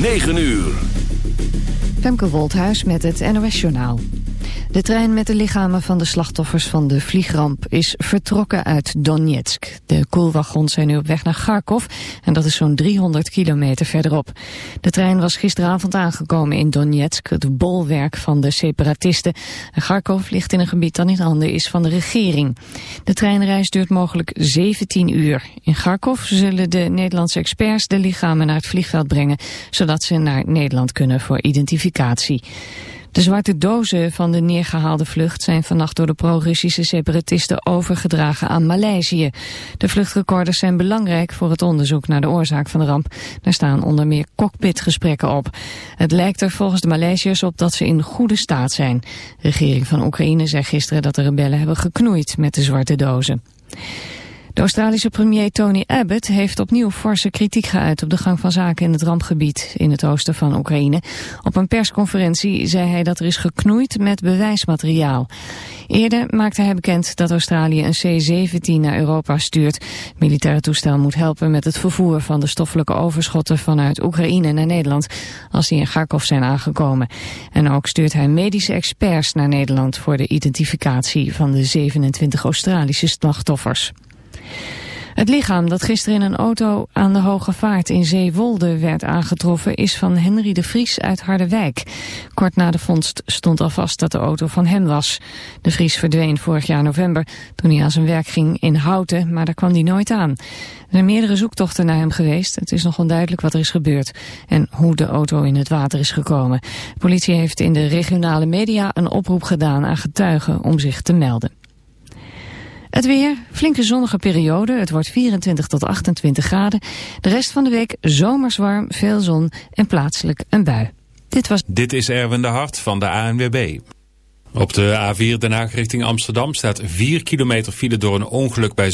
9 uur. Femke Wolthuis met het NOS Journaal. De trein met de lichamen van de slachtoffers van de vliegramp is vertrokken uit Donetsk. De koelwagons zijn nu op weg naar Kharkov en dat is zo'n 300 kilometer verderop. De trein was gisteravond aangekomen in Donetsk, het bolwerk van de separatisten. En Kharkov ligt in een gebied dat in handen is van de regering. De treinreis duurt mogelijk 17 uur. In Kharkov zullen de Nederlandse experts de lichamen naar het vliegveld brengen, zodat ze naar Nederland kunnen voor identificatie. De zwarte dozen van de neergehaalde vlucht zijn vannacht door de pro-Russische separatisten overgedragen aan Maleisië. De vluchtrecorders zijn belangrijk voor het onderzoek naar de oorzaak van de ramp. Daar staan onder meer cockpitgesprekken op. Het lijkt er volgens de Maleisiërs op dat ze in goede staat zijn. De regering van Oekraïne zei gisteren dat de rebellen hebben geknoeid met de zwarte dozen. De Australische premier Tony Abbott heeft opnieuw forse kritiek geuit op de gang van zaken in het rampgebiet in het oosten van Oekraïne. Op een persconferentie zei hij dat er is geknoeid met bewijsmateriaal. Eerder maakte hij bekend dat Australië een C-17 naar Europa stuurt. Militaire toestel moet helpen met het vervoer van de stoffelijke overschotten vanuit Oekraïne naar Nederland als die in Kharkov zijn aangekomen. En ook stuurt hij medische experts naar Nederland voor de identificatie van de 27 Australische slachtoffers. Het lichaam dat gisteren in een auto aan de Hoge Vaart in Zeewolde werd aangetroffen is van Henry de Vries uit Harderwijk. Kort na de vondst stond al vast dat de auto van hem was. De Vries verdween vorig jaar november toen hij aan zijn werk ging in Houten, maar daar kwam hij nooit aan. Er zijn meerdere zoektochten naar hem geweest. Het is nog onduidelijk wat er is gebeurd en hoe de auto in het water is gekomen. De politie heeft in de regionale media een oproep gedaan aan getuigen om zich te melden. Het weer, flinke zonnige periode. Het wordt 24 tot 28 graden. De rest van de week zomers warm, veel zon en plaatselijk een bui. Dit, was... Dit is Erwin de Hart van de ANWB. Op de A4 Den Haag richting Amsterdam staat 4 kilometer file door een ongeluk bij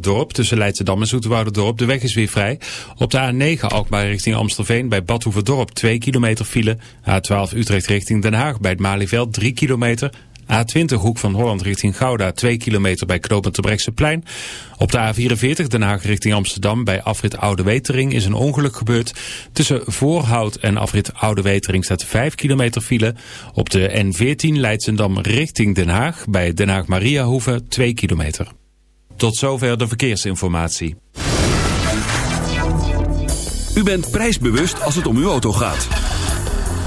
Dorp tussen Leidschendam en Dorp. De weg is weer vrij. Op de A9 Alkmaar richting Amstelveen bij Dorp 2 kilometer file. A12 Utrecht richting Den Haag bij het Malieveld 3 kilometer. A20 Hoek van Holland richting Gouda 2 kilometer bij knooppunt plein. Op de A44 Den Haag richting Amsterdam bij afrit Oude Wetering is een ongeluk gebeurd. Tussen Voorhout en afrit Oude Wetering staat 5 kilometer file. Op de N14 Leidsendam richting Den Haag bij Den Haag Mariahoeve 2 kilometer. Tot zover de verkeersinformatie. U bent prijsbewust als het om uw auto gaat.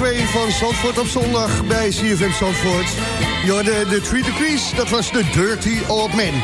Begin van uur 2 van Zandvoort op zondag bij CFM Zandvoort. Ja, de, de Three Degrees, dat was de Dirty Old Man.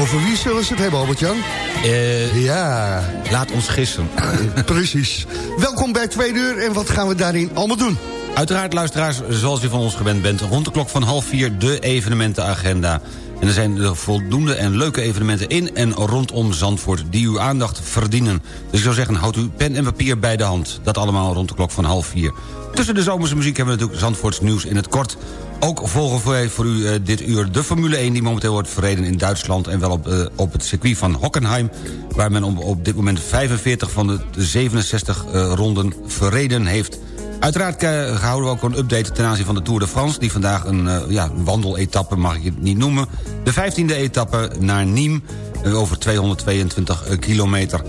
Over wie zullen ze het hebben, Albert-Jan? Eh, Ja, laat ons gissen. precies. Welkom bij Tweede Uur en wat gaan we daarin allemaal doen? Uiteraard, luisteraars, zoals u van ons gewend bent... rond de klok van half vier de evenementenagenda. En er zijn voldoende en leuke evenementen in en rondom Zandvoort... die uw aandacht verdienen. Dus ik zou zeggen, houd uw pen en papier bij de hand. Dat allemaal rond de klok van half vier. Tussen de zomerse muziek hebben we natuurlijk Zandvoorts nieuws in het kort. Ook volgen wij voor u eh, dit uur de Formule 1... die momenteel wordt verreden in Duitsland... en wel op, eh, het circuit van Hockenheim... waar men op, op dit moment 45 van de 67 eh, ronden verreden heeft... Uiteraard eh, houden we ook een update ten aanzien van de Tour de France... die vandaag een, eh, ja, wandeletappe, mag ik het niet noemen. De 15e etappe naar Nîmes, eh, over 222 eh, kilometer.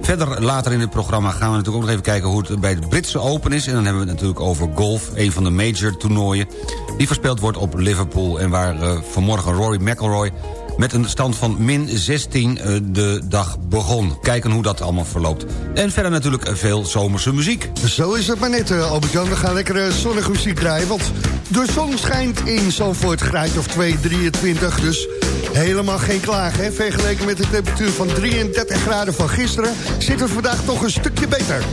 Verder later in het programma gaan we natuurlijk ook nog even kijken... hoe het bij de Britse Open is. En dan hebben we het natuurlijk over golf, een van de major toernooien... die verspeeld wordt op Liverpool... en waar vanmorgen Rory McIlroy met een stand van min 16 eh, de dag begon. Kijken hoe dat allemaal verloopt. En verder natuurlijk veel zomerse muziek. Zo is het maar net, eh, Albert-Jan. We gaan lekker eh, zonnige muziek draaien, want de zon schijnt in Zandvoort graad of 2, 23. Dus helemaal geen klagen, hè? Vergeleken met de temperatuur van 33 graden van gisteren... zitten we vandaag toch een stukje beter.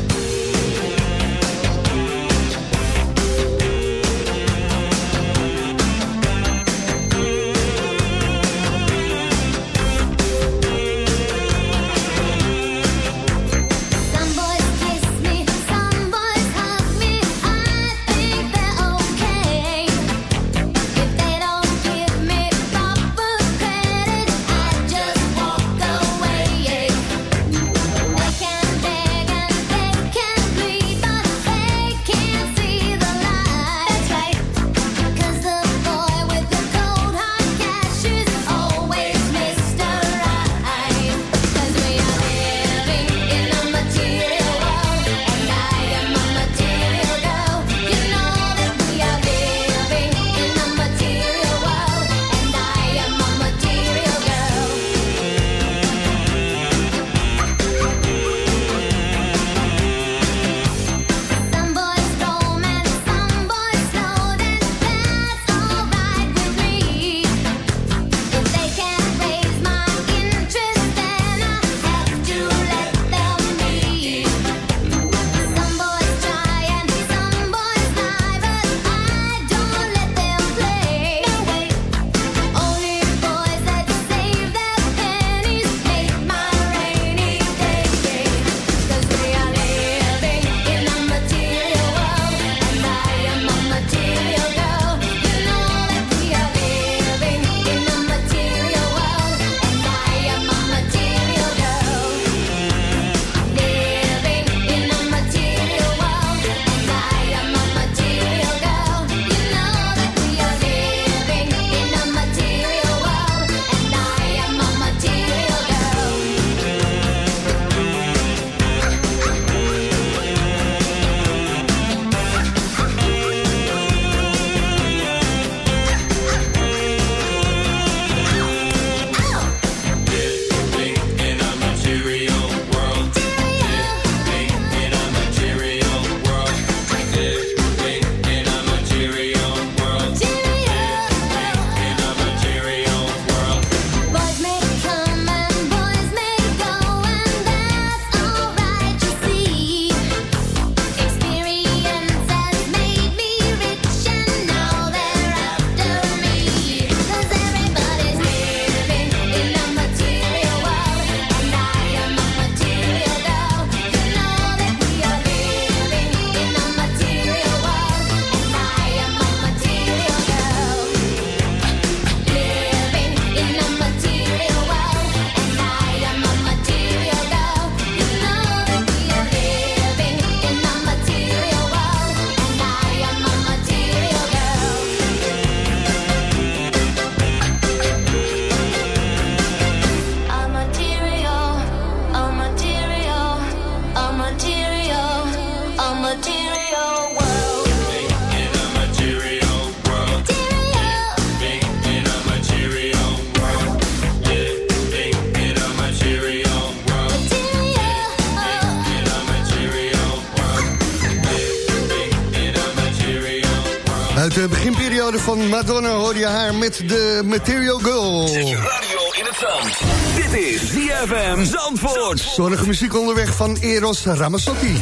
Van Madonna hoor je haar met de Material Girl. Radio in het zand. Dit is ZFM Zandvoort. Zonnige muziek onderweg van Eros Ramazzotti.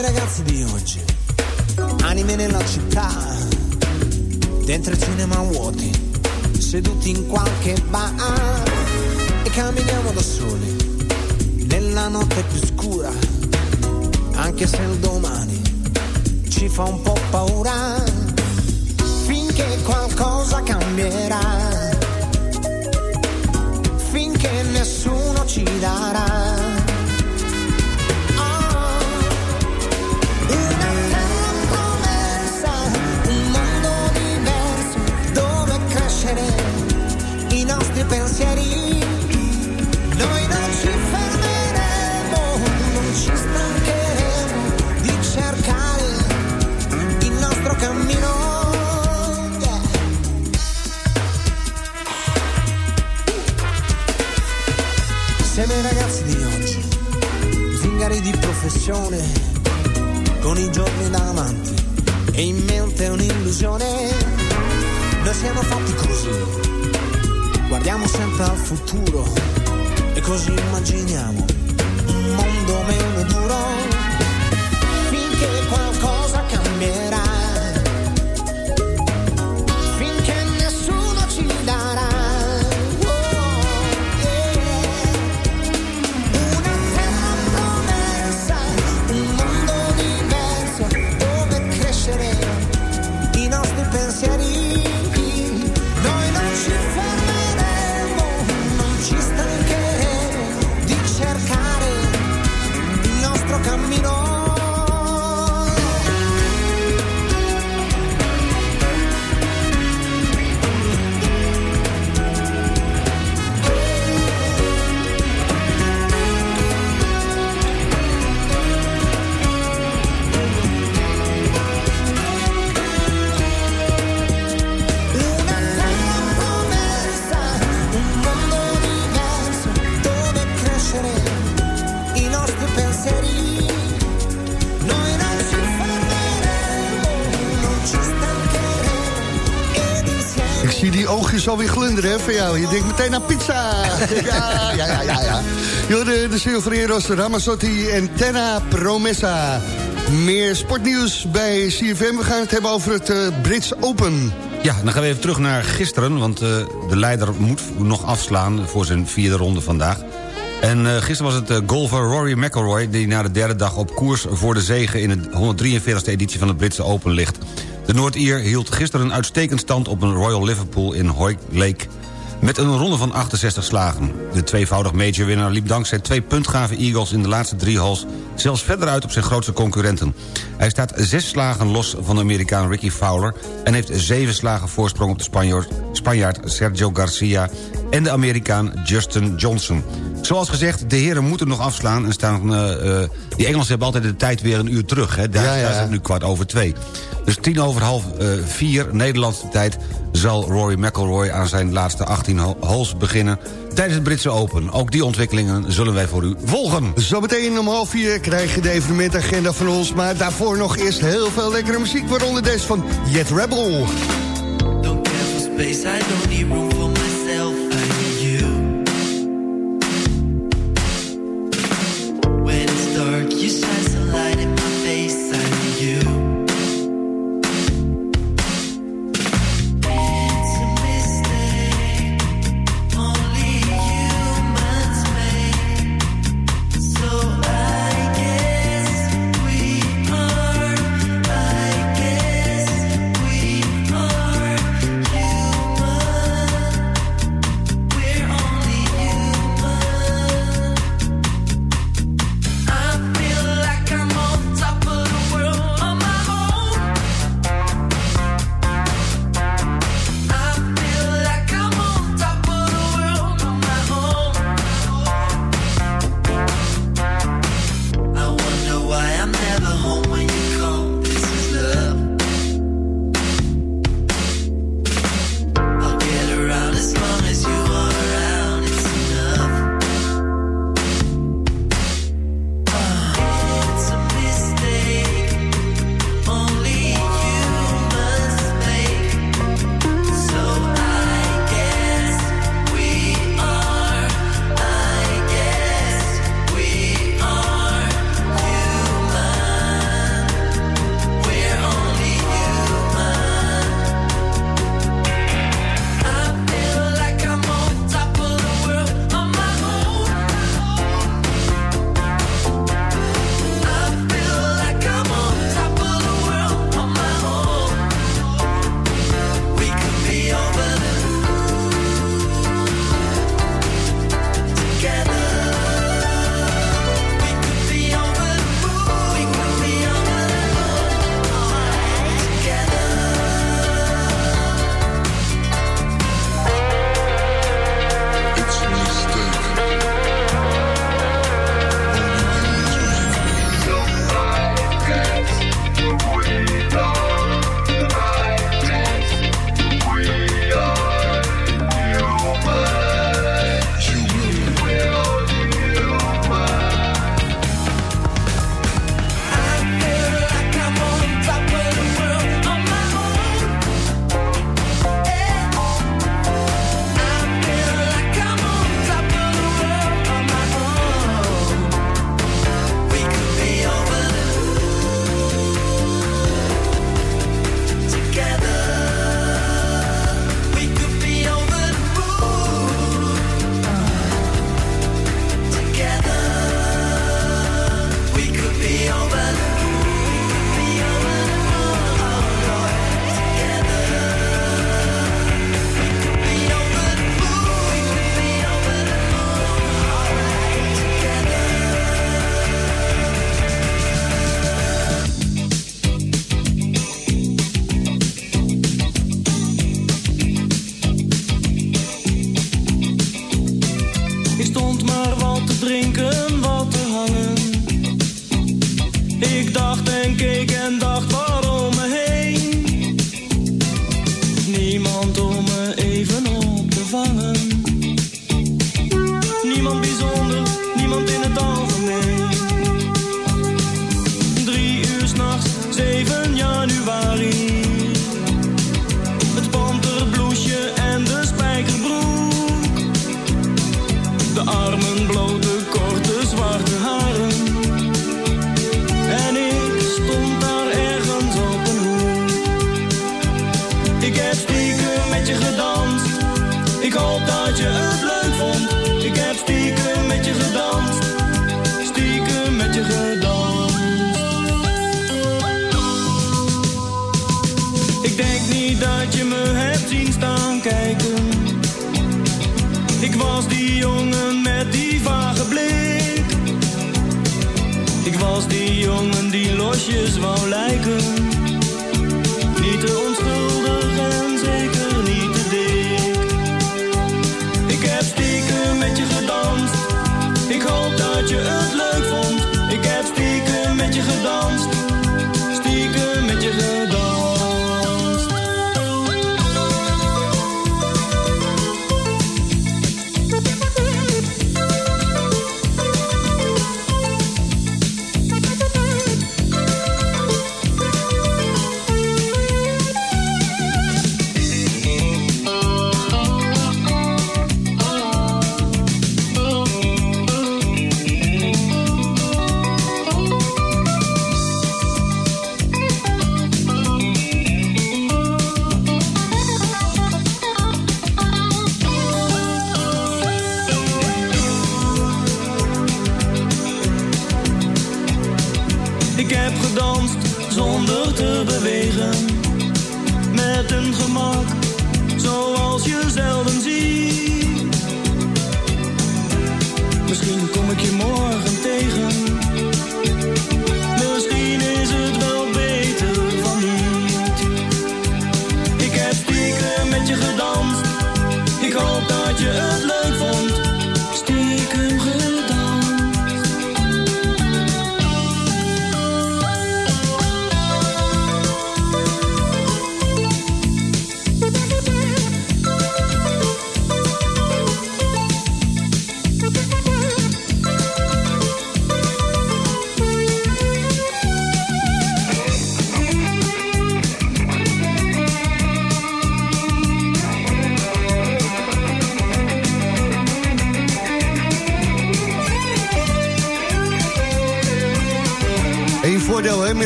I ragazzi di oggi, anime nella città, dentro i cinema vuoti, seduti in qualche bar e camminiamo da soli, nella notte più scura, anche se il domani ci fa un po' paura, finché qualcosa cambierà, finché nessuno ci darà. Pensieri. Noi non ci fermeremo, non ci stancheremo di cercare il nostro cammino. Siamo i ragazzi di oggi, zingari di professione con i giorni davanti e in mente un'illusione. Noi siamo fatti così, guardiamo sempre al futuro. E così immaginiamo un mondo meno duro oogjes alweer glunderen hè, van jou. Je denkt meteen aan pizza. Ja, ja, ja, ja. ja. De, de Silvereros Ramazzotti en Terra Promessa. Meer sportnieuws bij CFM. We gaan het hebben over het eh, Brits Open. Ja, dan gaan we even terug naar gisteren, want eh, de leider moet nog afslaan voor zijn vierde ronde vandaag. En eh, gisteren was het golfer Rory McIlroy die na de derde dag op koers voor de zege in de 143e editie van het Britse Open ligt. De Noord-Ier hield gisteren een uitstekend stand op een Royal Liverpool in Hoylake met een ronde van 68 slagen. De tweevoudig majorwinnaar liep dankzij twee puntgave eagles in de laatste drie holes... zelfs verder uit op zijn grootste concurrenten. Hij staat zes slagen los van de Amerikaan Ricky Fowler... en heeft zeven slagen voorsprong op de Spanjaard Sergio Garcia... en de Amerikaan Justin Johnson. Zoals gezegd, de heren moeten nog afslaan... en staan, eh, eh, die Engelsen hebben altijd de tijd weer een uur terug. Hè? Daar, Ja, ja. daar is het nu kwart over twee. Dus tien over half eh, vier Nederlandse tijd... zal Rory McIlroy aan zijn laatste 18 ho- holes beginnen... tijdens het Britse Open. Ook die ontwikkelingen zullen wij voor u volgen. Zometeen om half vier krijg je de evenementagenda van ons. Maar daarvoor nog eerst heel veel lekkere muziek. Waaronder deze van Jet Rebel. Don't care for space, I don't need room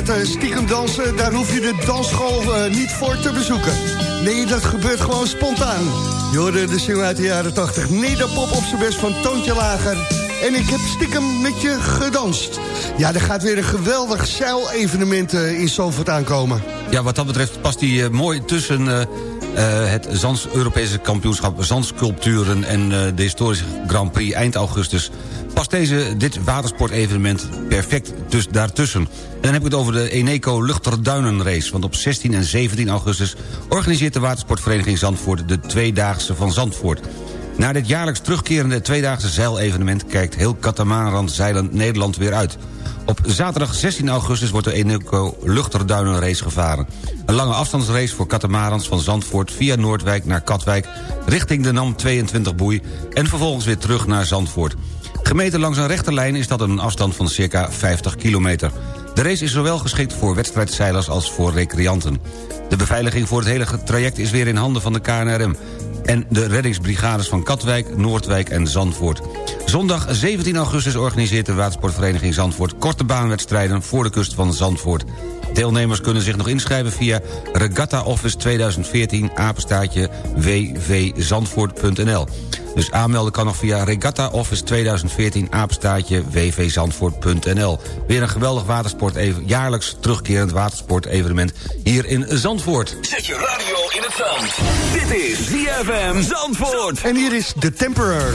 eh, stiekem dansen, daar hoef je de dansschool eh, niet voor te bezoeken. Nee, dat gebeurt gewoon spontaan. Je hoorde de single uit de jaren 80. Nederpop op zijn best van Toontje Lager. En ik heb stiekem met je gedanst. Ja, er gaat weer een geweldig zeilevenement eh, in Zandvoort aankomen. Ja, wat dat betreft past die mooi tussen het Zands Europese kampioenschap zandsculpturen... en de historische Grand Prix eind augustus. Past deze, dit watersportevenement perfect dus daartussen. En dan heb ik het over de Eneco Luchterduinenrace. Want op 16 en 17 augustus organiseert de watersportvereniging Zandvoort... de Tweedaagse van Zandvoort. Naar dit jaarlijks terugkerende tweedaagse zeilevenement... kijkt heel Katamaran Zeilen Nederland weer uit. Op zaterdag 16 augustus wordt de Eneco Luchterduinenrace gevaren. Een lange afstandsrace voor katamarans van Zandvoort... via Noordwijk naar Katwijk, richting de NAM 22 boei... en vervolgens weer terug naar Zandvoort. Gemeten langs een rechte lijn is dat een afstand van circa 50 kilometer. De race is zowel geschikt voor wedstrijdzeilers als voor recreanten. De beveiliging voor het hele traject is weer in handen van de KNRM en de reddingsbrigades van Katwijk, Noordwijk en Zandvoort. Zondag 17 augustus organiseert de watersportvereniging Zandvoort... korte baanwedstrijden voor de kust van Zandvoort. Deelnemers kunnen zich nog inschrijven via Regatta Office 2014 apenstaartje www.zandvoort.nl. Dus aanmelden kan nog via Regatta Office 2014 apenstaartje www.zandvoort.nl. Weer een geweldig watersport jaarlijks terugkerend watersportevenement hier in Zandvoort. Zet je radio in het zand. Dit is ZFM Zandvoort. En hier is The Temperer.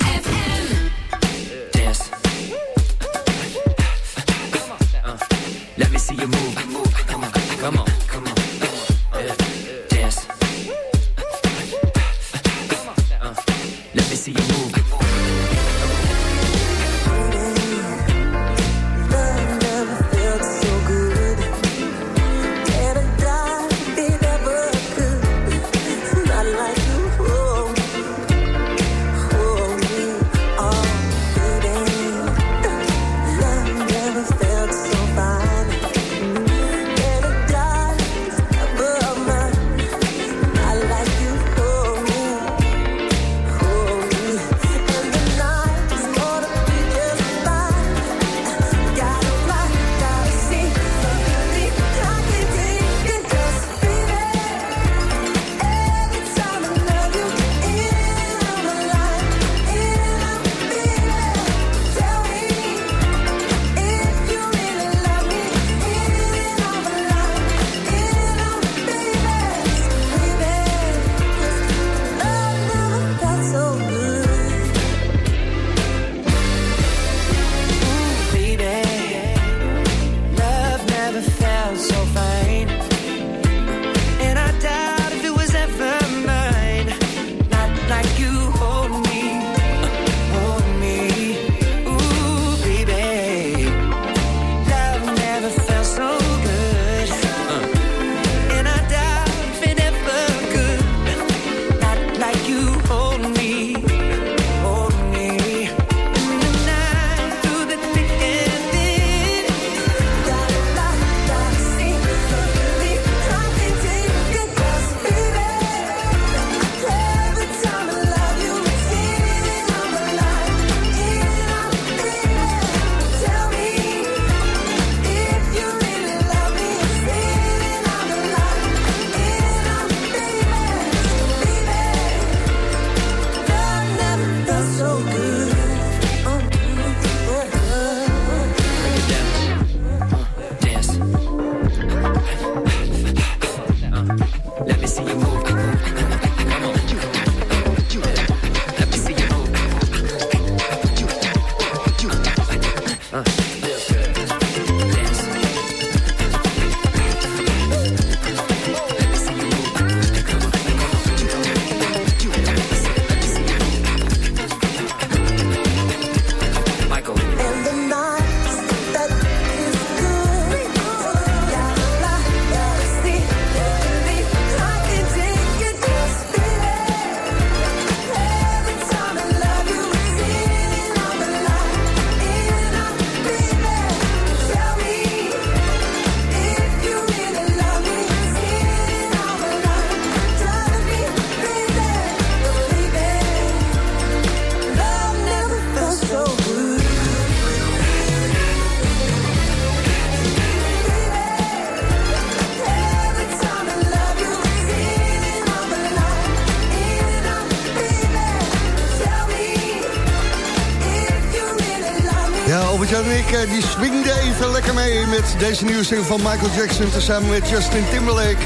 Eh, die swingde even lekker mee met deze nieuwe single van Michael Jackson... tezamen met Justin Timberlake.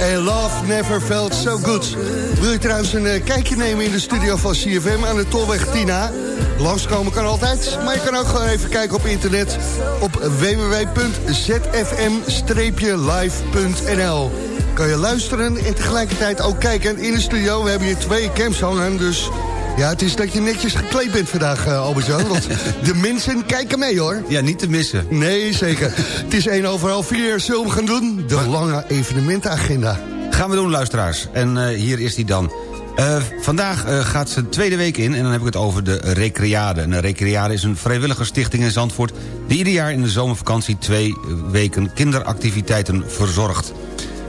En Love Never Felt So Good. Wil je trouwens een eh, kijkje nemen in de studio van CFM aan de Tolweg Tina? Langskomen kan altijd, maar je kan ook gewoon even kijken op internet... op www.zfm-live.nl. Kan je luisteren en tegelijkertijd ook kijken. In de studio we hebben hier twee cams hangen, dus... Ja, het is dat je netjes gekleed bent vandaag, uh, Albert-Jan. Want de mensen kijken mee, hoor. Ja, niet te missen. Nee, zeker. het is één over half vier. Zullen we gaan doen? De lange evenementenagenda. Gaan we doen, luisteraars. En uh, hier is die dan. Uh, vandaag uh, gaat ze de tweede week in en dan heb ik het over de Recreade. En de Recreade is een vrijwilligersstichting in Zandvoort... die ieder jaar in de zomervakantie twee weken kinderactiviteiten verzorgt.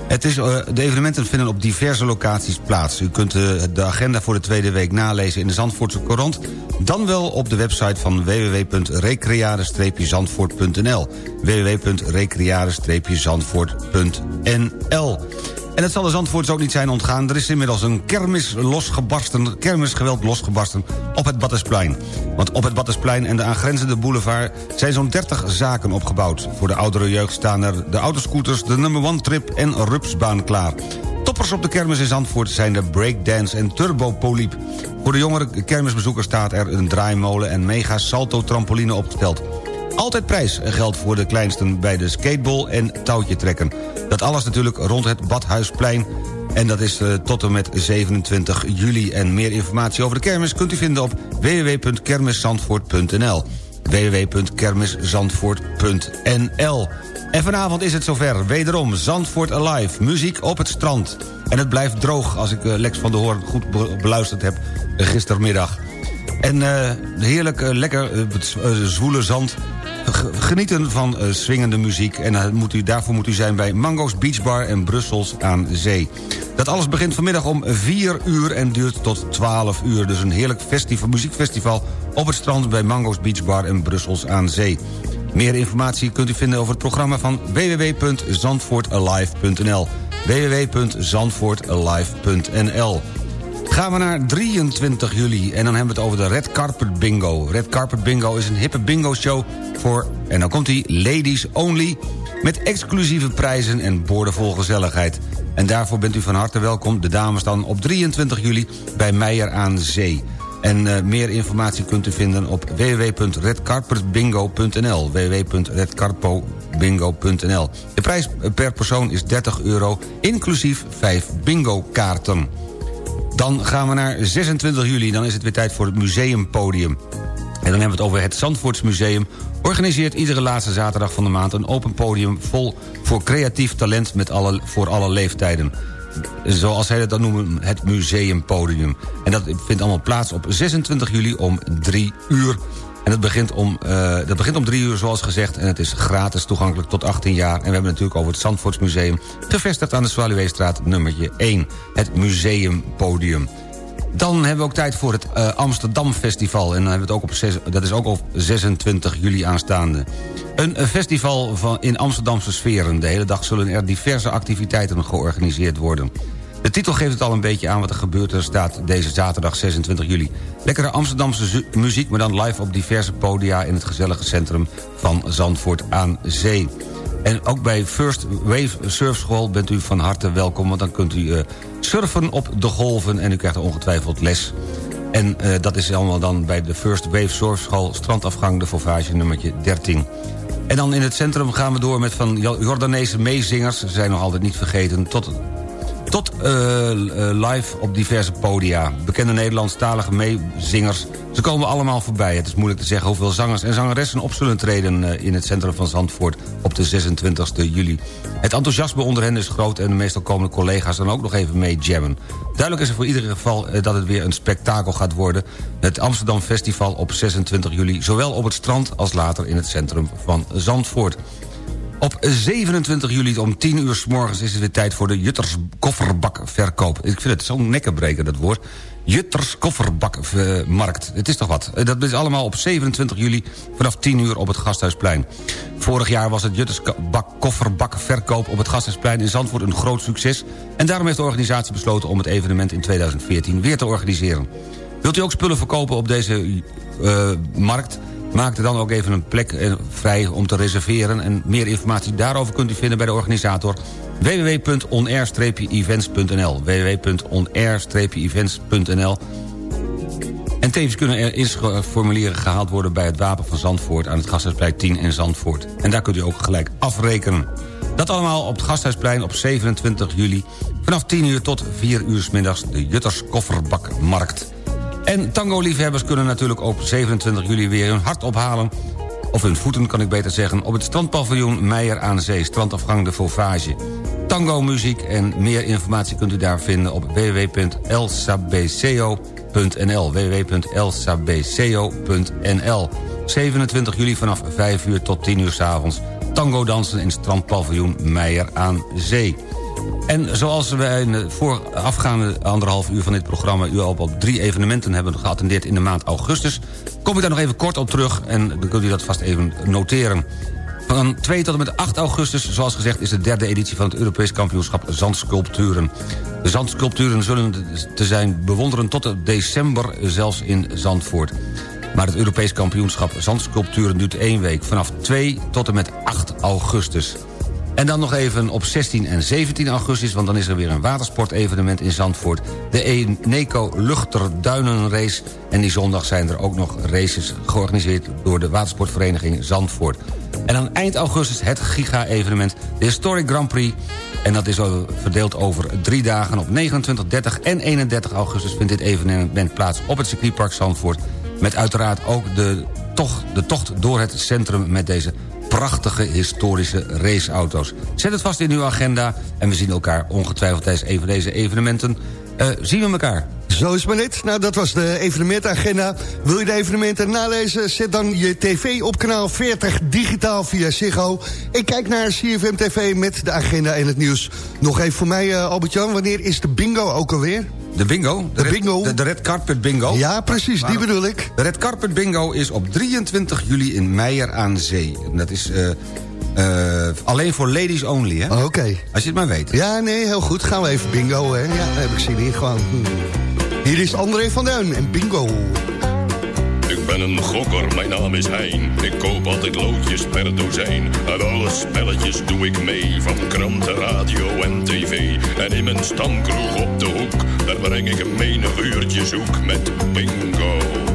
Het is, uh, de evenementen vinden op diverse locaties plaats. U kunt uh, de agenda voor de tweede week nalezen in de Zandvoortse Courant... dan wel op de website van www.recreade-zandvoort.nl www.recreade-zandvoort.nl en het zal de Zandvoorts ook niet zijn ontgaan. Er is inmiddels een kermis losgebarsten, kermisgeweld losgebarsten op het Battersplein. Want op het Battersplein en de aangrenzende boulevard... zijn zo'n 30 zaken opgebouwd. Voor de oudere jeugd staan er de autoscooters, de number one trip en rupsbaan klaar. Toppers op de kermis in Zandvoort zijn de breakdance en turbopoliep. Voor de jongere kermisbezoekers staat er een draaimolen... en mega salto trampoline opgesteld. Altijd prijs geldt voor de kleinsten bij de skateball en touwtje trekken. Dat alles natuurlijk rond het Badhuisplein. En dat is uh, tot en met 27 juli. En meer informatie over de kermis kunt u vinden op www.kermiszandvoort.nl www.kermiszandvoort.nl En vanavond is het zover. Wederom Zandvoort Alive. Muziek op het strand. En het blijft droog als ik uh, Lex van der Hoorn goed be beluisterd heb uh, gistermiddag. En heerlijk, lekker zwoele zand. Genieten van swingende muziek. En moet u, daarvoor moet u zijn bij Mango's Beach Bar en Brussels aan Zee. Dat alles begint vanmiddag om 4 uur en duurt tot 12 uur. Dus een heerlijk festival, muziekfestival op het strand bij Mango's Beach Bar en Brussels aan Zee. Meer informatie kunt u vinden over het programma van www.zandvoortalive.nl www.zandvoortalive.nl Gaan we naar 23 juli en dan hebben we het over de Red Carpet Bingo. Red Carpet Bingo is een hippe bingo show voor, en dan komt hij, ladies only... met exclusieve prijzen en boordevol gezelligheid. En daarvoor bent u van harte welkom, de dames dan, op 23 juli bij Meijer aan Zee. En uh, meer informatie kunt u vinden op www.redcarpetbingo.nl www.redcarpobingo.nl De prijs per persoon is 30 euro, inclusief 5 bingo-kaarten. Dan gaan we naar 26 juli, dan is het weer tijd voor het museumpodium. En dan hebben we het over het Zandvoortsmuseum... organiseert iedere laatste zaterdag van de maand... een open podium vol voor creatief talent met alle, voor alle leeftijden. Zoals zij dat dan noemen, het museumpodium. En dat vindt allemaal plaats op 26 juli om 3 uur... En dat begint, om, uh, dat begint om drie uur, zoals gezegd. En het is gratis toegankelijk tot 18 jaar. En we hebben natuurlijk over het Zandvoortsmuseum... gevestigd aan de Zwaluweestraat nummertje 1. Het museumpodium. Dan hebben we ook tijd voor het uh, Amsterdam Festival. En dan hebben we het ook op dat is ook op 26 juli aanstaande. Een festival van, in Amsterdamse sferen. De hele dag zullen er diverse activiteiten georganiseerd worden. De titel geeft het al een beetje aan wat er gebeurt. Er staat deze zaterdag 26 juli. Lekkere Amsterdamse muziek, maar dan live op diverse podia... in het gezellige centrum van Zandvoort aan Zee. En ook bij First Wave Surfschool bent u van harte welkom... want dan kunt u uh, surfen op de golven en u krijgt ongetwijfeld les. En uh, dat is allemaal dan bij de First Wave Surfschool... strandafgang de Fauvage nummertje 13. En dan in het centrum gaan we door met van Jordaanese meezingers... ze zijn nog altijd niet vergeten... tot tot uh, live op diverse podia. Bekende Nederlandstalige meezingers. Ze komen allemaal voorbij. Het is moeilijk te zeggen hoeveel zangers en zangeressen op zullen treden... Uh, in het centrum van Zandvoort op de 26 juli. Het enthousiasme onder hen is groot... en meestal komen collega's dan ook nog even mee jammen. Duidelijk is er voor ieder geval dat het weer een spektakel gaat worden. Het Amsterdam Festival op 26 juli... zowel op het strand als later in het centrum van Zandvoort. Op 27 juli om 10 uur s morgens is het weer tijd voor de Jutters kofferbakverkoop. Ik vind het zo'n nekkenbreker, dat woord. Jutters kofferbakmarkt. Het is toch wat. Dat is allemaal op 27 juli vanaf 10 uur op het Gasthuisplein. Vorig jaar was het Jutters kofferbakverkoop op het Gasthuisplein in Zandvoort een groot succes. En daarom heeft de organisatie besloten om het evenement in 2014 weer te organiseren. Wilt u ook spullen verkopen op deze uh, markt? Maak er dan ook even een plek eh, vrij om te reserveren. En meer informatie daarover kunt u vinden bij de organisator www.onair-events.nl www.onair-events.nl en tevens kunnen er inschrijfformulieren gehaald worden... bij het Wapen van Zandvoort aan het Gasthuisplein 10 in Zandvoort. En daar kunt u ook gelijk afrekenen. Dat allemaal op het Gasthuisplein op 27 juli... vanaf 10 uur tot 4 uur 's middags de Jutters Kofferbakmarkt. En tango-liefhebbers kunnen natuurlijk op 27 juli weer hun hart ophalen... of hun voeten kan ik beter zeggen... op het strandpaviljoen Meijer aan Zee, strandafgang de Fauvage. Tango-muziek en meer informatie kunt u daar vinden op www.elsabco.nl www.elsabco.nl 27 juli vanaf 5 uur tot 10 uur s avonds. Tango dansen in strandpaviljoen Meijer aan Zee. En zoals wij in de voorafgaande anderhalf uur van dit programma... u al op drie evenementen hebben geattendeerd in de maand augustus... kom ik daar nog even kort op terug en dan kunt u dat vast even noteren. Van 2 tot en met 8 augustus, zoals gezegd... is de derde editie van het Europees kampioenschap Zandsculpturen. De zandsculpturen zullen te zijn bewonderen tot december zelfs in Zandvoort. Maar het Europees kampioenschap Zandsculpturen duurt één week... vanaf 2 tot en met 8 augustus. En dan nog even op 16 en 17 augustus... want dan is er weer een watersportevenement in Zandvoort. De Eneco Luchterduinenrace. En die zondag zijn er ook nog races georganiseerd... door de watersportvereniging Zandvoort. En aan eind augustus het giga-evenement... de Historic Grand Prix. En dat is verdeeld over drie dagen. Op 29, 30 en 31 augustus vindt dit evenement plaats... op het circuitpark Zandvoort. Met uiteraard ook de tocht, de tocht door het centrum... met deze prachtige historische raceauto's. Zet het vast in uw agenda en we zien elkaar ongetwijfeld tijdens een van deze evenementen. Eh, zien we elkaar. Zo is maar net. Nou, dat was de evenementagenda. Wil je de evenementen nalezen? Zet dan je tv op kanaal 40 digitaal via Ziggo. En kijk naar CFM TV met de agenda en het nieuws. Nog even voor mij, uh, Albert-Jan. Wanneer is de bingo ook alweer? De bingo? De red, bingo. De, de Red Carpet Bingo? Ja, precies, die bedoel ik. De Red Carpet Bingo is op 23 juli in Meijer aan Zee. En dat is uh, uh, alleen voor ladies only, hè? Oké. Okay. Als je het maar weet. Ja, nee, heel goed. Gaan we even bingo, hè? Ja, heb ik zin in. Gewoon. Hier is André van Duin en bingo. Ik ben een gokker, mijn naam is Hein. Ik koop altijd loodjes per dozijn. Aan alle spelletjes doe ik mee. Van kranten, radio en tv. En in mijn stamkroeg op de hoek. Daar breng ik een menig uurtje zoek met. Bingo!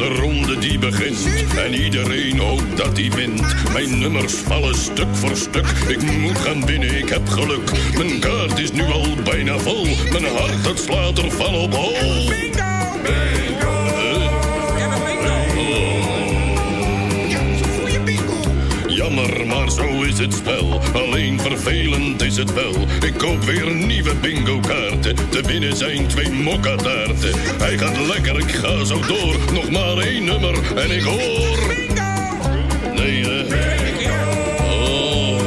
De ronde die begint en iedereen hoopt dat hij wint. Mijn nummers vallen stuk voor stuk. Ik moet gaan winnen, ik heb geluk. Mijn kaart is nu al bijna vol. Mijn hart dat slaat er van op hol. Bingo! Maar zo is het spel. Alleen vervelend is het wel. Ik koop weer nieuwe bingo kaarten. Te winnen zijn twee mokkataarten. Hij gaat lekker, ik ga zo door. Nog maar één nummer en ik hoor... Bingo! Nee, hè? Oh.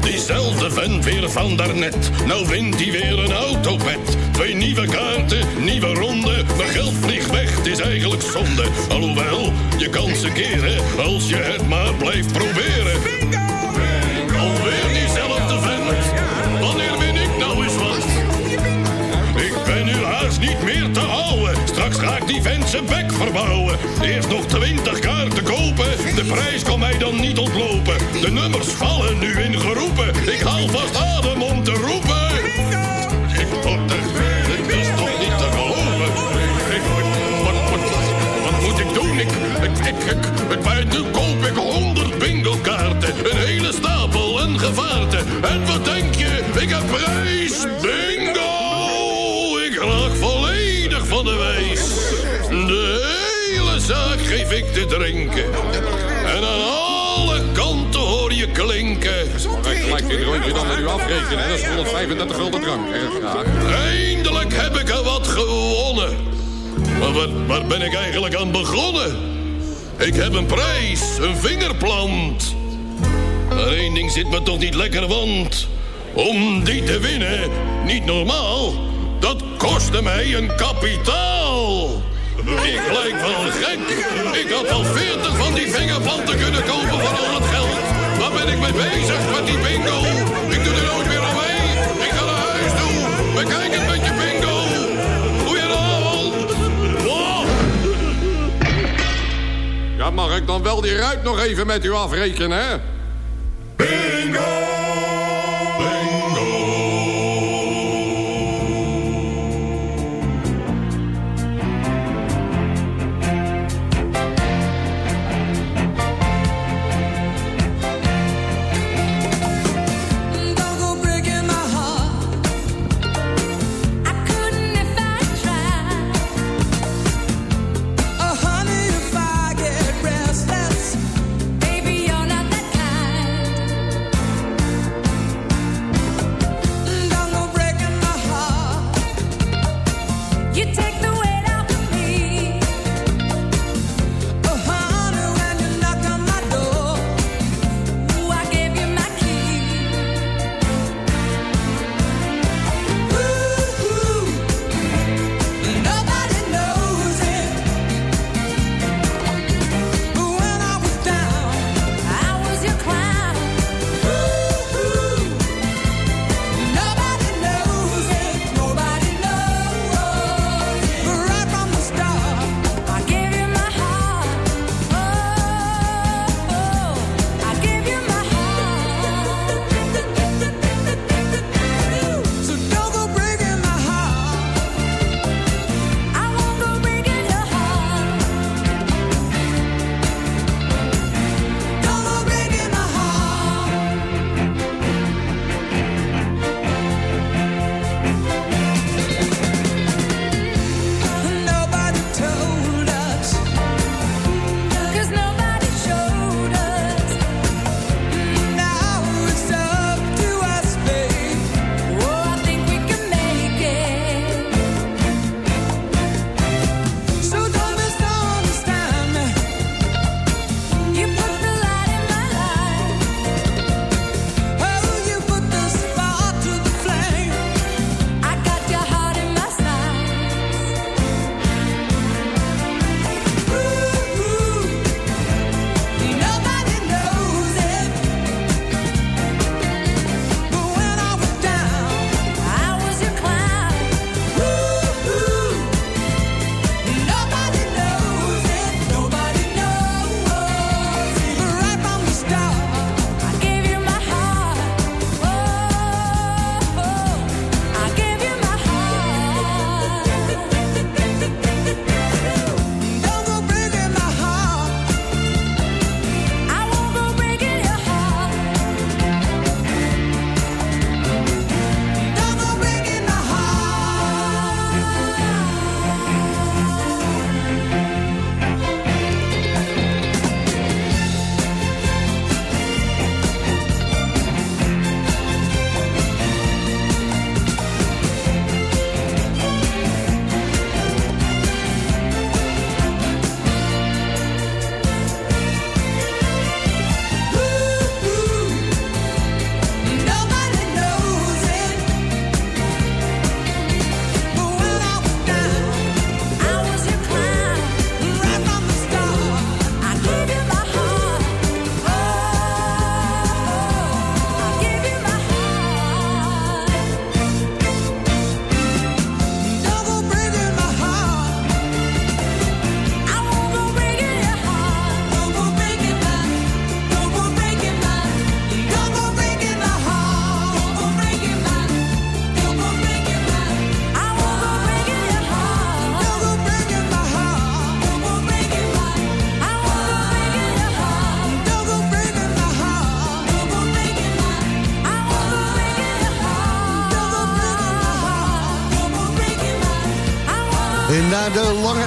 Diezelfde vent weer van daarnet. Nou wint hij weer een autopet. Twee nieuwe kaarten, nieuwe ronde. Mijn geld vliegt weg, het is eigenlijk zonde. Alhoewel, je kan ze keren. Als je het maar blijft proberen. Bingo! Alweer diezelfde vent. Wanneer win ik nou eens wat? Ik ben nu haast niet meer te houden. Straks ga ik die vent zijn bek verbouwen. Eerst nog twintig kaarten kopen. De prijs kan mij dan niet ontlopen. De nummers vallen nu in geroepen. Zaak geef ik te drinken. En aan alle kanten hoor je klinken. Ik gelijk dit rondje dan met u afrekenen. Dat is 135 gulden drank. Eindelijk heb ik er wat gewonnen. Maar waar, waar ben ik eigenlijk aan begonnen? Ik heb een prijs, een vingerplant. Maar één ding zit me toch niet lekker, want... om die te winnen, niet normaal... dat kostte mij een kapitaal. Ik lijk wel gek. Ik had al veertig van die vingerplanten kunnen kopen voor al dat geld. Waar ben ik mee bezig met die bingo? Ik doe er nooit meer aan mee. Ik ga naar huis toe. Bekijk het met je bingo. Goedenavond. Ja, mag ik dan wel die ruit nog even met u afrekenen, hè?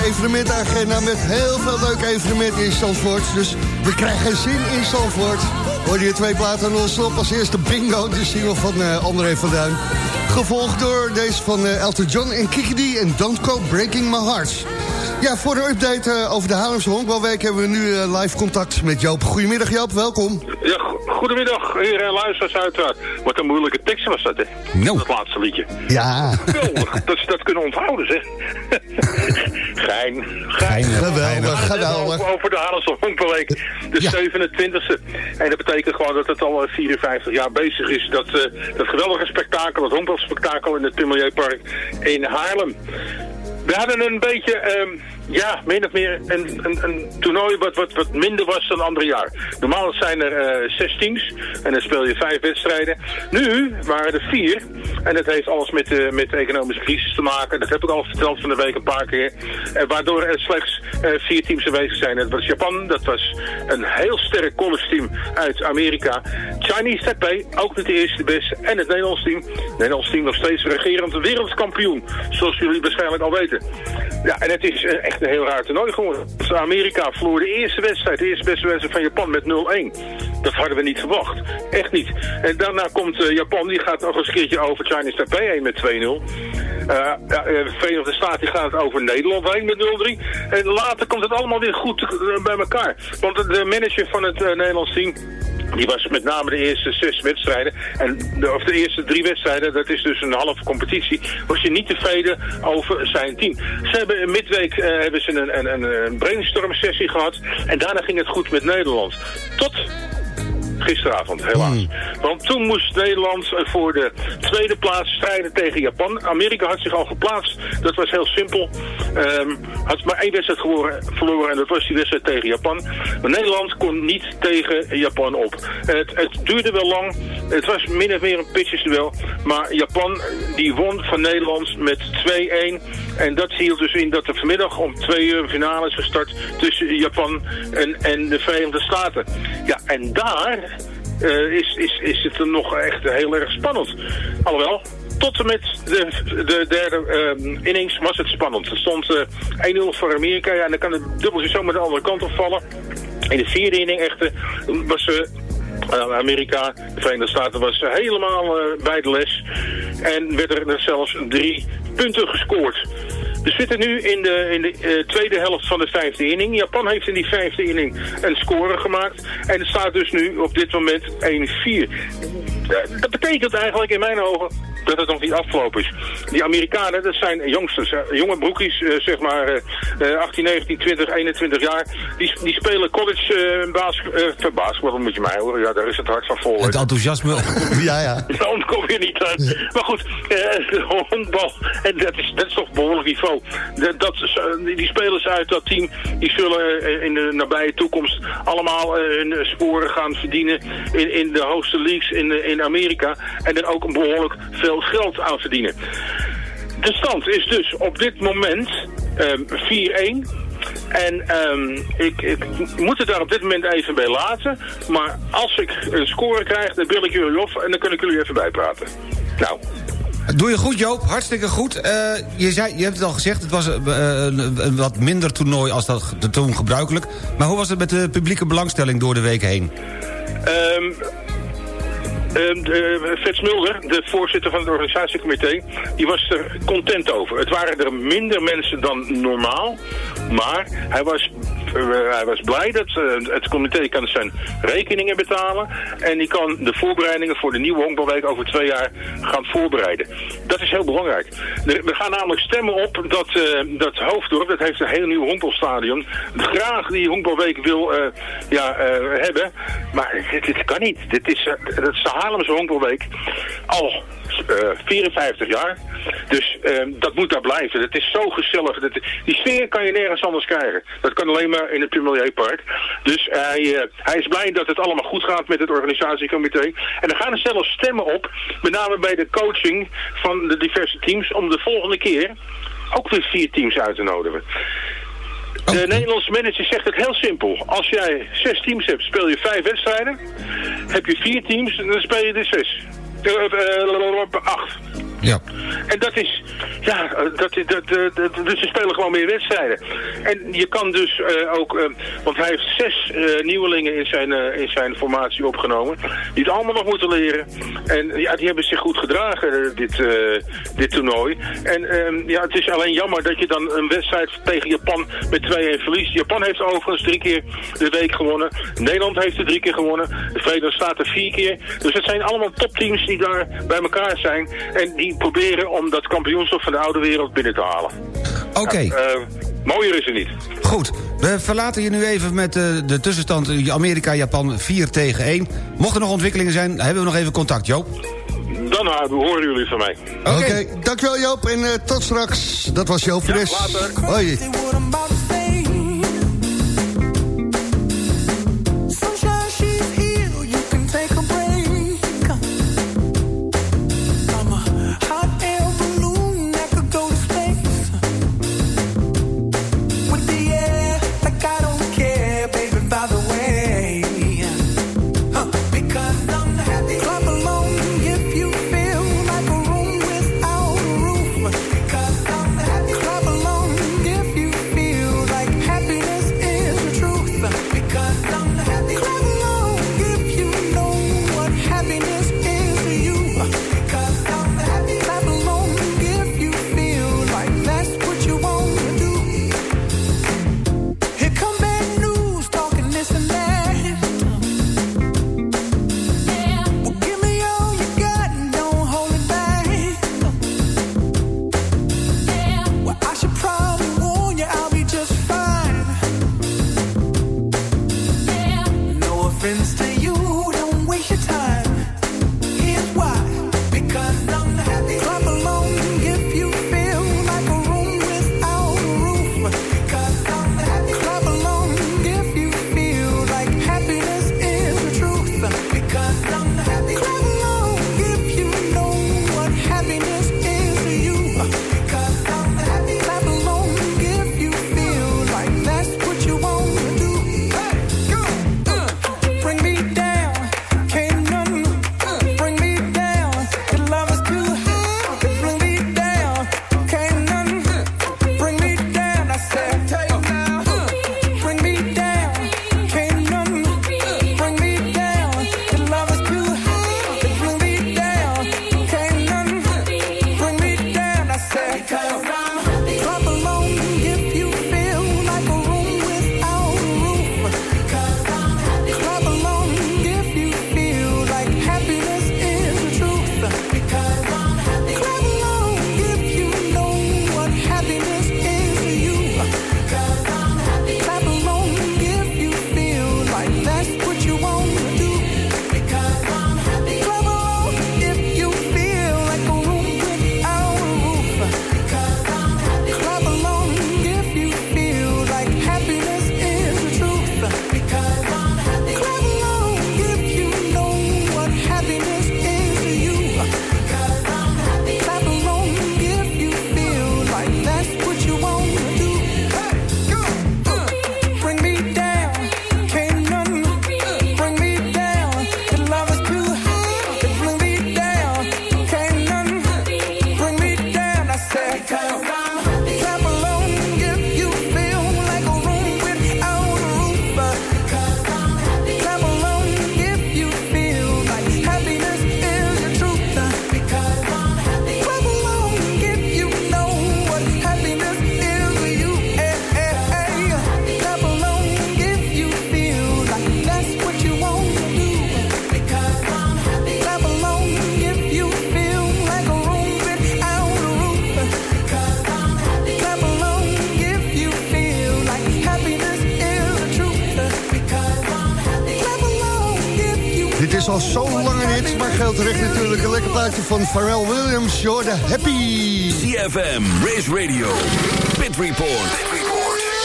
evenementagenda met heel veel leuke evenementen in Zandvoort. Dus we krijgen zin in Zandvoort. Hoor je twee platen aan ons op. Als eerste Bingo, de single van eh, André van Duin. Gevolgd door deze van eh, Elton John en Kikidi en Don't Go Breaking My Heart voor een update eh, over de Haarlemse Honkbalweek hebben we nu eh, live contact met Joop. Goedemiddag Joop, welkom. Ja, go- goedemiddag, hier en luisteraars uiteraard. Wat een moeilijke tekst was dat, hè? Dat laatste liedje. Ja. Geweldig, dat ze dat kunnen onthouden, zeg. Gein. Gein. Geweldig, geweldig. Over, over de Haarlemse Honkbalweek, de 27e. En dat betekent gewoon dat het al eh, 54 jaar bezig is. Dat, eh, dat geweldige spektakel, dat honkbalspektakel in het Tumilierpark in Haarlem. We hadden een beetje, ehm, ja, min of meer een, een, een toernooi wat, wat, wat minder was dan andere jaar. Normaal zijn er eh, zes teams en dan speel je vijf wedstrijden. Nu waren er vier en dat heeft alles met de, met de economische crisis te maken. Dat heb ik al verteld van de week een paar keer. Eh, waardoor er slechts vier teams aanwezig zijn. Dat was Japan, dat was een heel sterk college team uit Amerika. Chinese Taipei, ook niet de eerste de beste. En het Nederlands team. Het Nederlands team nog steeds regerend wereldkampioen. Zoals jullie waarschijnlijk al weten. Ja, en het is echt een heel raar toernooi geworden. Dus Amerika verloor de eerste wedstrijd, de eerste beste wedstrijd van Japan met 0-1. Dat hadden we niet verwacht. Echt niet. En daarna komt eh, Japan, die gaat nog eens een keertje over Chinese Taipei heen met 2-0. Eh, ja, eh, de Verenigde Staten gaat over Nederland heen met 0-3. En later komt het allemaal weer goed eh, bij elkaar. Want de manager van het eh, Nederlands team... Die was met name de eerste zes wedstrijden. En of de eerste drie wedstrijden, dat is dus een halve competitie. Was je niet tevreden over zijn team. Ze hebben in midweek eh, hebben ze een, een, een brainstorm sessie gehad. En daarna ging het goed met Nederland. Tot gisteravond, helaas. Want toen moest Nederland voor de tweede plaats strijden tegen Japan. Amerika had zich al geplaatst. Dat was heel simpel. Ehm, had maar één wedstrijd verloren en dat was die wedstrijd tegen Japan. Maar Nederland kon niet tegen Japan op. Het, het duurde wel lang. Het was min of meer een pitchesduel. Maar Japan die won van Nederland met 2-1. En dat hield dus in dat er vanmiddag om twee uur een finale is gestart tussen Japan en, en de Verenigde Staten. Ja, en daar eh, is, is, is het nog echt heel erg spannend. Alhoewel, tot en met de, de derde eh, innings was het spannend. Er stond eh 1-0 voor Amerika, ja, en dan kan het dubbeltje zo met de andere kant opvallen. In de vierde inning echter was eh, Amerika, de Verenigde Staten, was helemaal bij de les. En werden er zelfs drie punten gescoord. We zitten nu in de, in de eh, tweede helft van de vijfde inning. Japan heeft in die vijfde inning een score gemaakt. En het staat dus nu op dit moment 1-4. Eh, dat betekent eigenlijk in mijn ogen dat het nog niet afgelopen is. Die Amerikanen, dat zijn jongsters, hè, jonge broekies, eh, zeg maar eh, eh, 18, 19, 20, 21 jaar. Die, die spelen college eh bas, eh, basketbal, moet je mij horen. Ja, daar is het hart van vol. Het enthousiasme. ja, ja. Dan kom je niet uit. Maar goed, eh, honkbal, en dat is, dat is toch behoorlijk niveau. Dat, dat, is, eh, die spelers uit dat team, die zullen eh, in de nabije toekomst allemaal eh, hun sporen gaan verdienen in, in de hoogste leagues in, in Amerika. En er ook behoorlijk veel geld aan verdienen. De stand is dus op dit moment ehm 4-1. En ehm, ik, ik moet het daar op dit moment even bij laten. Maar als ik een score krijg, dan bel ik jullie op en dan kan ik jullie even bijpraten. Nou, Doe je goed, Joop. Hartstikke goed. Eh, je, zei, je hebt het al gezegd, het was eh, een, een wat minder toernooi als dat toen gebruikelijk. Maar hoe was het met de publieke belangstelling door de week heen? Ehm ehm, de, Frits Mulder, de voorzitter van het organisatiecomité, die was er content over. Het waren er minder mensen dan normaal, maar hij was, eh, hij was blij dat eh, het comité kan zijn rekeningen betalen en die kan de voorbereidingen voor de nieuwe honkbalweek over twee jaar gaan voorbereiden. Dat is heel belangrijk. We gaan namelijk stemmen op dat, eh, dat Hoofddorp, dat heeft een heel nieuw honkbalstadion, graag die honkbalweek wil eh, ja, eh, hebben, maar dit, kan niet. Dit is, eh, dat is de Haarlemse honkbalweek al eh, 54 jaar. Dus eh, dat moet daar blijven. Het is zo gezellig. Dat, die sfeer kan je nergens anders krijgen. Dat kan alleen maar in het Tumilierpark. Dus hij, eh, hij is blij dat het allemaal goed gaat met het organisatiecomité. En er gaan er zelfs stemmen op, met name bij de coaching van de diverse teams, om de volgende keer ook weer vier teams uit te nodigen. De Nederlandse manager zegt het heel simpel. Als jij zes teams hebt, speel je vijf wedstrijden. Heb je vier teams, dan speel je er zes. Eh, eh, acht. Ja. En dat is, ja, dat, dat, dat, dat- dus ze spelen gewoon meer wedstrijden. En je kan dus eh, ook, eh, want hij heeft zes nieuwelingen in zijn, in zijn formatie opgenomen, die het allemaal nog moeten leren. En ja, die hebben zich goed gedragen, dit, dit toernooi. En ehm, ja, het is alleen jammer dat je dan een wedstrijd tegen Japan met 2-1 verliest. Japan heeft overigens drie keer de week gewonnen. Nederland heeft er drie keer gewonnen. De Verenigde Staten vier keer. Dus het zijn allemaal topteams die daar bij elkaar zijn. En die proberen om dat kampioenschap van de oude wereld binnen te halen. Oké. Eh, mooier is het niet. Goed, we verlaten je nu even met eh, de tussenstand eh, Amerika-Japan 4 tegen 1. Mochten er nog ontwikkelingen zijn, hebben we nog even contact, Joop. Dan horen jullie van mij. Oké, dankjewel Joop en eh, tot straks. Dat was Joop Fres. later. Hoi. Pharrell Williams. Jordan Happy. CFM, Race Radio, Pit Report.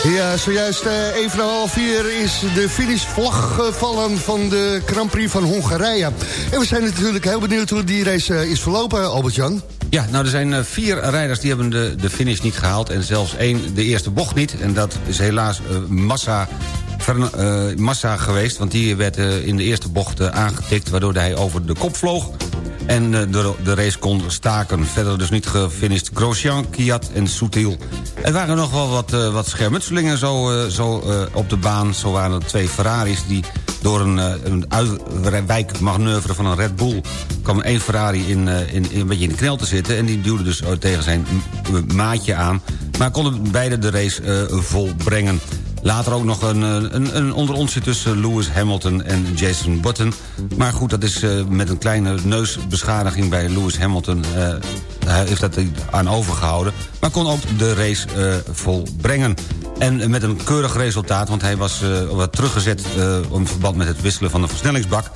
Ja, zojuist eh, even na half vier is de finishvlag gevallen van de Grand Prix van Hongarije. En we zijn natuurlijk heel benieuwd hoe die race eh, is verlopen, Albert-Jan. Ja, nou er zijn eh, vier rijders die hebben de, de finish niet gehaald... en zelfs één de eerste bocht niet. En dat is helaas eh, massa, eh, massa geweest... want die werd eh, in de eerste bocht aangetikt... waardoor hij over de kop vloog. En eh, de, de race kon staken. Verder dus niet gefinished Grosjean, Kiat en Soutiel. Er waren nog wel wat, eh, wat schermutselingen zo, eh, zo op de baan. Zo waren er twee Ferraris die door een, een uitwijkmanoeuvre van een Red Bull... kwam één Ferrari in, in, in een beetje in de knel te zitten... en die duwde dus tegen zijn maatje aan. Maar konden beide de race volbrengen. Later ook nog een, eh, een, een onder tussen Lewis Hamilton en Jason Button. Maar goed, dat is eh, met een kleine neusbeschadiging bij Lewis Hamilton... hij heeft dat aan overgehouden. Maar kon ook de race volbrengen. En met een keurig resultaat, want hij was wat teruggezet... in verband met het wisselen van de versnellingsbak.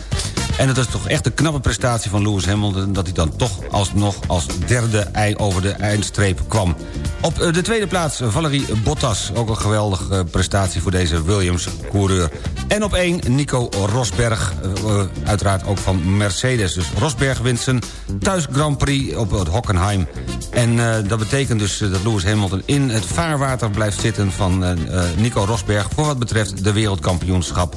En het is toch echt een knappe prestatie van Lewis Hamilton... dat hij dan toch alsnog als derde ei over de eindstreep kwam. Op eh, de tweede plaats Valerie Bottas. Ook een geweldige eh, prestatie voor deze Williams-coureur. En op één Nico Rosberg, eh, uiteraard ook van Mercedes. Dus Rosberg wint zijn thuis Grand Prix op het Hockenheim. En dat betekent dus dat Lewis Hamilton in het vaarwater blijft zitten... van Nico Rosberg voor wat betreft de wereldkampioenschap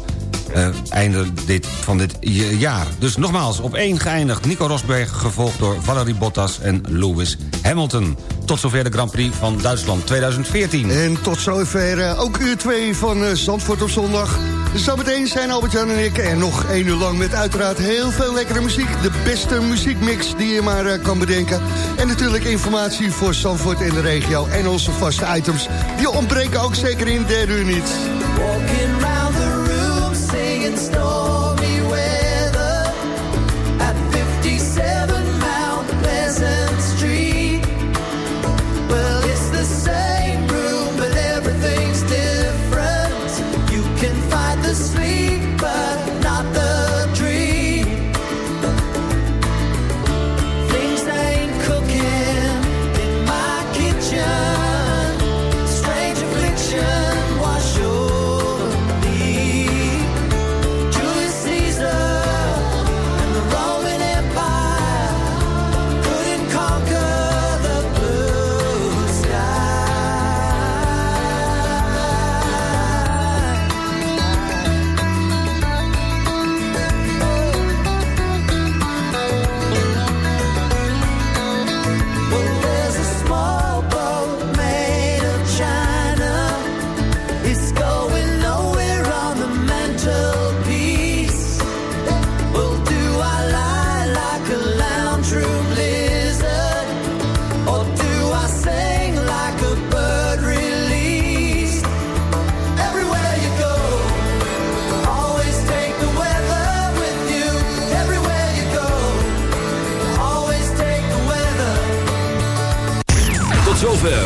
eh, einde dit, van dit jaar. Dus nogmaals, op één geëindigd Nico Rosberg... gevolgd door Valerie Bottas en Lewis Hamilton. Tot zover de Grand Prix van Duitsland 2014. En tot zover eh, ook uur 2 van eh, Zandvoort op zondag. Zometeen zijn Albert-Jan en ik en nog één uur lang met uiteraard heel veel lekkere muziek. De beste muziekmix die je maar kan bedenken. En natuurlijk informatie voor Zandvoort en de regio. En onze vaste items. Die ontbreken ook zeker in derde uur niet. snow.